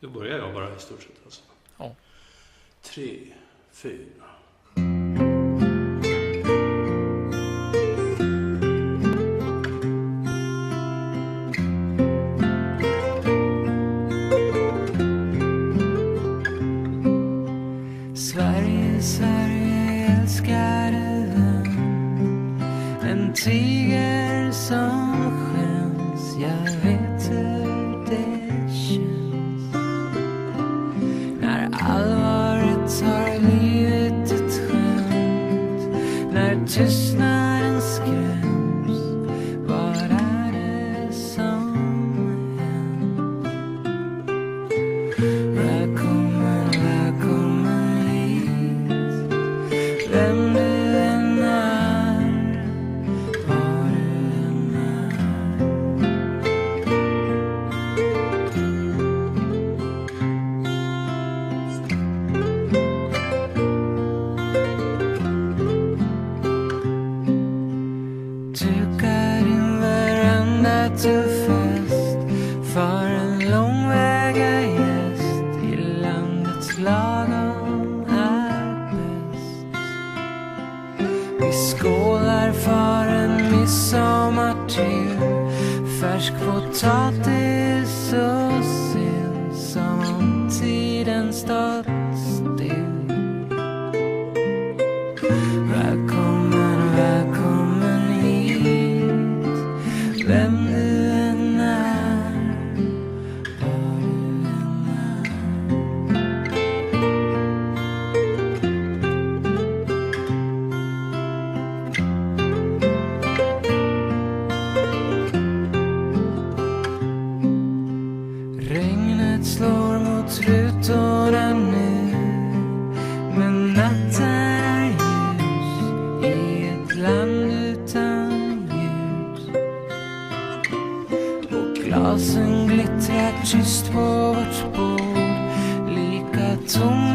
Då börjar jag bara i stort sett alltså. Ja. Tre, fyra. Sverige, Sverige älskade vän En tiger som skäms Jag vet Just. Landets lagom är bäst. Vi skålar för en midsommar till färsk potatis rutorna nu Men natten är ljus i ett land utan ljus. Och glasen glittrar tyst på vårt bord Lika tomma